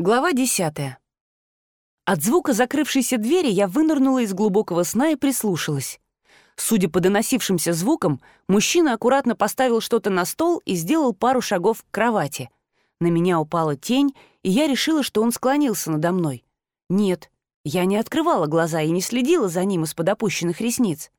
Глава десятая. От звука закрывшейся двери я вынырнула из глубокого сна и прислушалась. Судя по доносившимся звукам, мужчина аккуратно поставил что-то на стол и сделал пару шагов к кровати. На меня упала тень, и я решила, что он склонился надо мной. Нет, я не открывала глаза и не следила за ним из-под опущенных ресниц.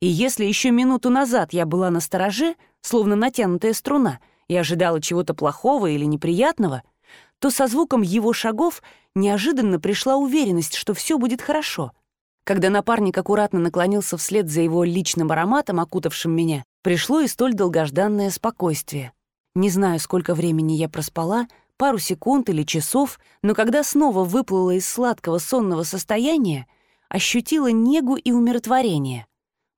И если еще минуту назад я была на стороже, словно натянутая струна, и ожидала чего-то плохого или неприятного — то со звуком его шагов неожиданно пришла уверенность, что все будет хорошо. Когда напарник аккуратно наклонился вслед за его личным ароматом, окутавшим меня, пришло и столь долгожданное спокойствие. Не знаю, сколько времени я проспала, пару секунд или часов, но когда снова выплыла из сладкого сонного состояния, ощутила негу и умиротворение.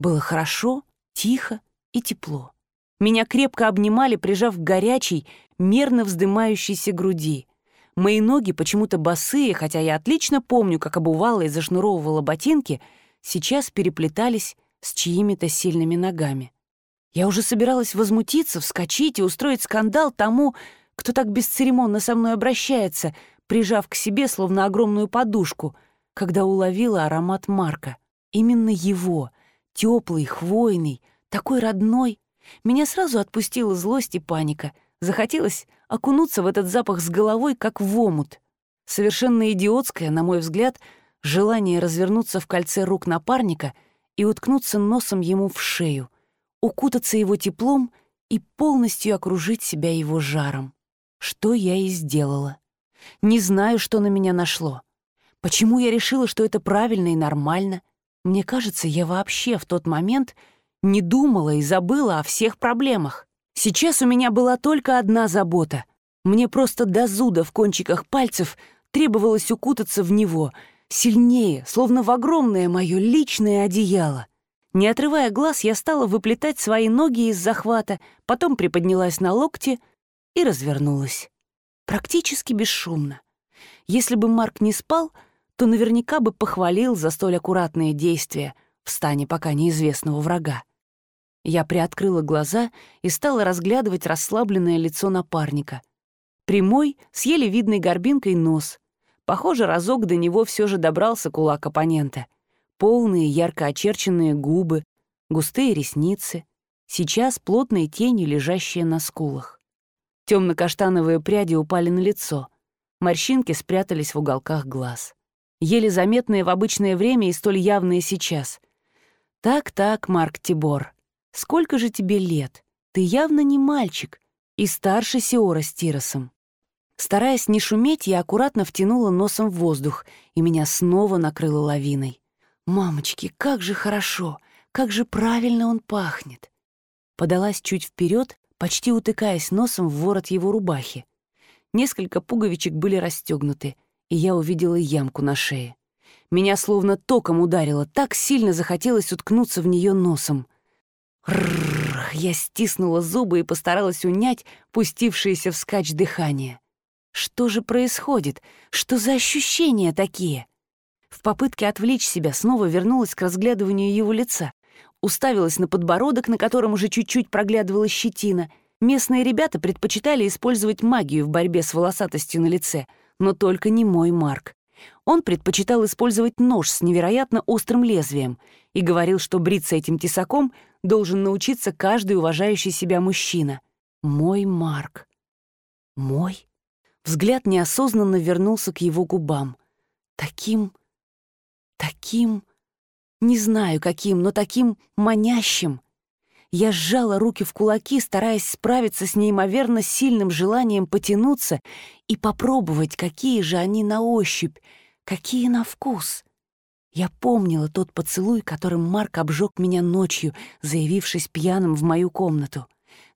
Было хорошо, тихо и тепло. Меня крепко обнимали, прижав к горячей, мерно вздымающейся груди. Мои ноги, почему-то босые, хотя я отлично помню, как обувала и зашнуровывала ботинки, сейчас переплетались с чьими-то сильными ногами. Я уже собиралась возмутиться, вскочить и устроить скандал тому, кто так бесцеремонно со мной обращается, прижав к себе словно огромную подушку, когда уловила аромат Марка. Именно его, теплый, хвойный, такой родной. Меня сразу отпустила злость и паника. Захотелось окунуться в этот запах с головой, как в омут. Совершенно идиотское, на мой взгляд, желание развернуться в кольце рук напарника и уткнуться носом ему в шею, укутаться его теплом и полностью окружить себя его жаром. Что я и сделала. Не знаю, что на меня нашло. Почему я решила, что это правильно и нормально? Мне кажется, я вообще в тот момент не думала и забыла о всех проблемах. Сейчас у меня была только одна забота. Мне просто до зуда в кончиках пальцев требовалось укутаться в него, сильнее, словно в огромное мое личное одеяло. Не отрывая глаз, я стала выплетать свои ноги из захвата, потом приподнялась на локте и развернулась. Практически бесшумно. Если бы Марк не спал, то наверняка бы похвалил за столь аккуратные действия в стане пока неизвестного врага. Я приоткрыла глаза и стала разглядывать расслабленное лицо напарника. Прямой, с еле видной горбинкой нос. Похоже, разок до него все же добрался кулак оппонента. Полные, ярко очерченные губы, густые ресницы. Сейчас плотные тени, лежащие на скулах. Темно-каштановые пряди упали на лицо. Морщинки спрятались в уголках глаз. Еле заметные в обычное время и столь явные сейчас. Так-так, Марк Тибор. Сколько же тебе лет? Ты явно не мальчик и старше Сиора с Тиросом. Стараясь не шуметь, я аккуратно втянула носом в воздух, и меня снова накрыло лавиной. «Мамочки, как же хорошо! Как же правильно он пахнет!» Подалась чуть вперед, почти утыкаясь носом в ворот его рубахи. Несколько пуговичек были расстегнуты, и я увидела ямку на шее. Меня словно током ударило, так сильно захотелось уткнуться в нее носом. Я стиснула зубы и постаралась унять пустившееся вскачь дыхание. Что же происходит? Что за ощущения такие? В попытке отвлечь себя снова вернулась к разглядыванию его лица. Уставилась на подбородок, на котором уже чуть-чуть проглядывала щетина. Местные ребята предпочитали использовать магию в борьбе с волосатостью на лице, но только не мой Марк. Он предпочитал использовать нож с невероятно острым лезвием и говорил, что бриться этим тесаком должен научиться каждый уважающий себя мужчина. Мой Марк. Мой? Взгляд неосознанно вернулся к его губам. Таким... таким... Не знаю каким, но таким манящим. Я сжала руки в кулаки, стараясь справиться с неимоверно сильным желанием потянуться и попробовать, какие же они на ощупь, какие на вкус. Я помнила тот поцелуй, которым Марк обжег меня ночью, заявившись пьяным в мою комнату.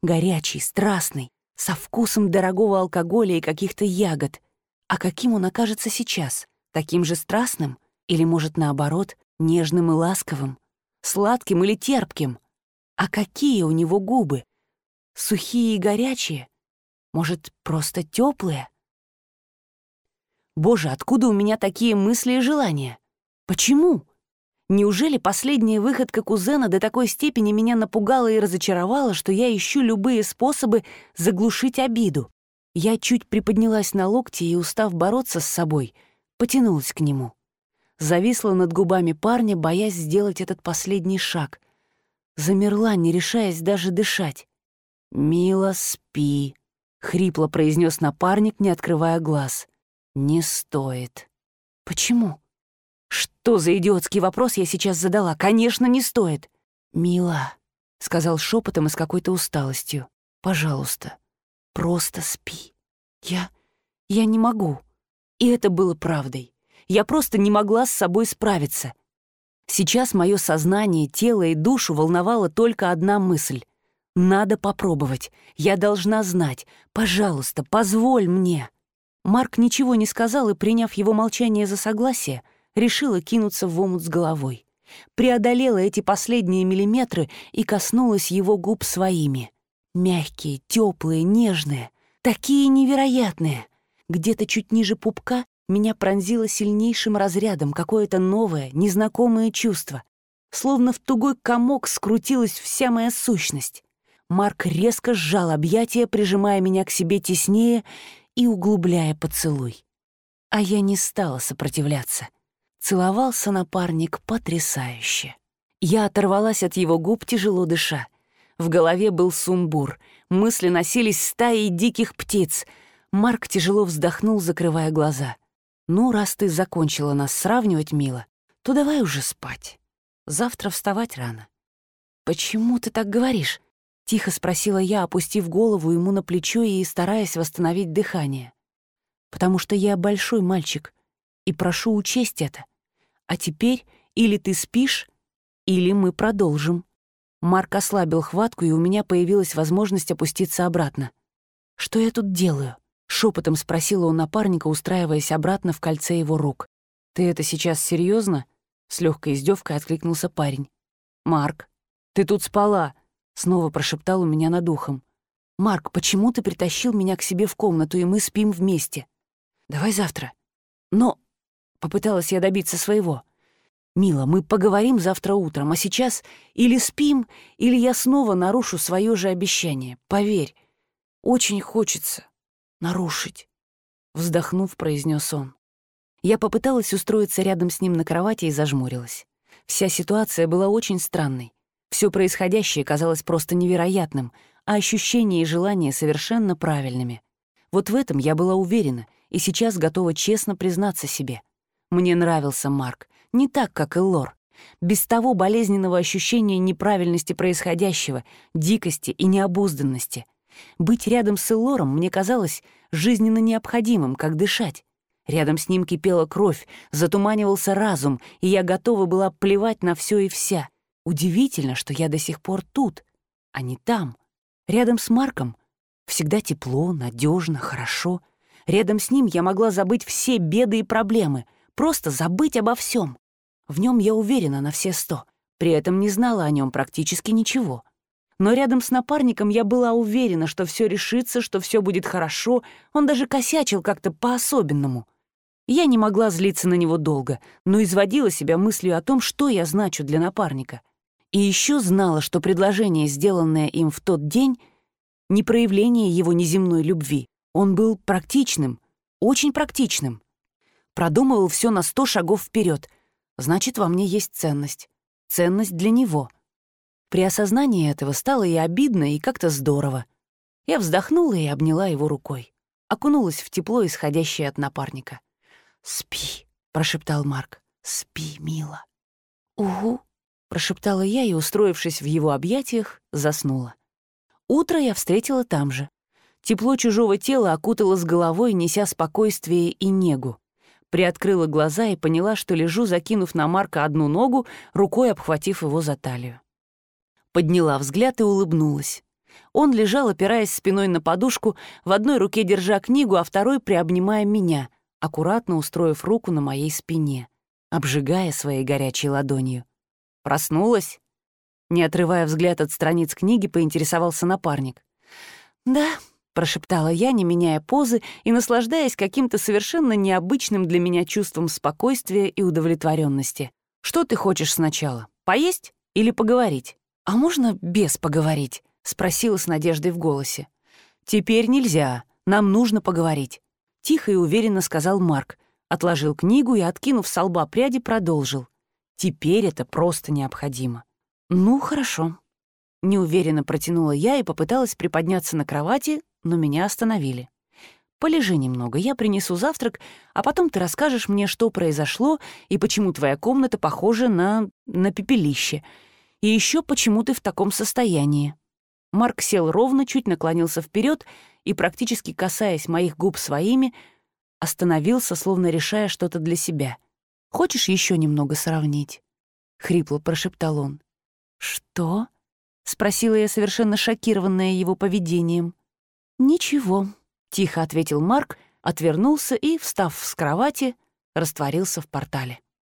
Горячий, страстный, со вкусом дорогого алкоголя и каких-то ягод. А каким он окажется сейчас? Таким же страстным? Или, может, наоборот, нежным и ласковым? Сладким или терпким? А какие у него губы? Сухие и горячие? Может, просто теплые? Боже, откуда у меня такие мысли и желания? Почему? Неужели последняя выходка кузена до такой степени меня напугала и разочаровала, что я ищу любые способы заглушить обиду? Я чуть приподнялась на локти и, устав бороться с собой, потянулась к нему. Зависла над губами парня, боясь сделать этот последний шаг. Замерла, не решаясь даже дышать. «Мила, спи», — хрипло произнес напарник, не открывая глаз. «Не стоит». «Почему?» «Что за идиотский вопрос я сейчас задала? Конечно, не стоит». «Мила», — сказал шепотом и с какой-то усталостью. «Пожалуйста, просто спи. Я... я не могу». И это было правдой. Я просто не могла с собой справиться. Сейчас мое сознание, тело и душу волновала только одна мысль. Надо попробовать. Я должна знать. Пожалуйста, позволь мне. Марк ничего не сказал и, приняв его молчание за согласие, решила кинуться в омут с головой преодолела эти последние миллиметры и коснулась его губ своими. Мягкие, теплые, нежные, такие невероятные. Где-то чуть ниже пупка меня пронзило сильнейшим разрядом какое-то новое, незнакомое чувство. Словно в тугой комок скрутилась вся моя сущность. Марк резко сжал объятия, прижимая меня к себе теснее и углубляя поцелуй. А я не стала сопротивляться. Целовался напарник потрясающе. Я оторвалась от его губ, тяжело дыша. В голове был сумбур. Мысли носились стаей диких птиц. Марк тяжело вздохнул, закрывая глаза. «Ну, раз ты закончила нас сравнивать, мило, то давай уже спать. Завтра вставать рано». «Почему ты так говоришь?» — тихо спросила я, опустив голову ему на плечо и стараясь восстановить дыхание. «Потому что я большой мальчик, и прошу учесть это. А теперь или ты спишь, или мы продолжим». Марк ослабил хватку, и у меня появилась возможность опуститься обратно. «Что я тут делаю?» — шепотом спросила у напарника, устраиваясь обратно в кольце его рук. «Ты это сейчас серьезно? с легкой издевкой откликнулся парень. «Марк, ты тут спала!» — снова прошептал у меня над ухом. «Марк, почему ты притащил меня к себе в комнату, и мы спим вместе? Давай завтра». «Но Попыталась я добиться своего. «Мила, мы поговорим завтра утром, а сейчас или спим, или я снова нарушу свое же обещание. Поверь, очень хочется нарушить», — вздохнув, произнес он. Я попыталась устроиться рядом с ним на кровати и зажмурилась. Вся ситуация была очень странной. Все происходящее казалось просто невероятным, а ощущения и желания совершенно правильными. Вот в этом я была уверена и сейчас готова честно признаться себе. Мне нравился Марк, не так, как и Лор. Без того болезненного ощущения неправильности происходящего, дикости и необузданности. Быть рядом с Эллором мне казалось жизненно необходимым, как дышать. Рядом с ним кипела кровь, затуманивался разум, и я готова была плевать на все и вся. Удивительно, что я до сих пор тут, а не там. Рядом с Марком всегда тепло, надежно, хорошо. Рядом с ним я могла забыть все беды и проблемы — Просто забыть обо всем. В нем я уверена на все сто. При этом не знала о нем практически ничего. Но рядом с напарником я была уверена, что все решится, что все будет хорошо. Он даже косячил как-то по-особенному. Я не могла злиться на него долго, но изводила себя мыслью о том, что я значу для напарника. И еще знала, что предложение, сделанное им в тот день, не проявление его неземной любви. Он был практичным, очень практичным продумывал все на сто шагов вперед. Значит, во мне есть ценность. Ценность для него. При осознании этого стало и обидно, и как-то здорово. Я вздохнула и обняла его рукой. Окунулась в тепло, исходящее от напарника. «Спи», — прошептал Марк. «Спи, мила». «Угу», — прошептала я и, устроившись в его объятиях, заснула. Утро я встретила там же. Тепло чужого тела окутало с головой, неся спокойствие и негу приоткрыла глаза и поняла, что лежу, закинув на Марка одну ногу, рукой обхватив его за талию. Подняла взгляд и улыбнулась. Он лежал, опираясь спиной на подушку, в одной руке держа книгу, а второй приобнимая меня, аккуратно устроив руку на моей спине, обжигая своей горячей ладонью. «Проснулась?» Не отрывая взгляд от страниц книги, поинтересовался напарник. «Да», прошептала я, не меняя позы и наслаждаясь каким-то совершенно необычным для меня чувством спокойствия и удовлетворенности. «Что ты хочешь сначала? Поесть или поговорить?» «А можно без поговорить?» — спросила с надеждой в голосе. «Теперь нельзя», — Нам нужно поговорить», — тихо и уверенно сказал Марк, отложил книгу и, откинув с лба пряди, продолжил. «Теперь это просто необходимо». «Ну, хорошо». Неуверенно протянула я и попыталась приподняться на кровати, но меня остановили. «Полежи немного, я принесу завтрак, а потом ты расскажешь мне, что произошло и почему твоя комната похожа на... на пепелище. И еще почему ты в таком состоянии». Марк сел ровно, чуть наклонился вперед и, практически касаясь моих губ своими, остановился, словно решая что-то для себя. «Хочешь еще немного сравнить?» — хрипло прошептал он. «Что?» — спросила я, совершенно шокированная его поведением. «Ничего», — тихо ответил Марк, отвернулся и, встав с кровати, растворился в портале.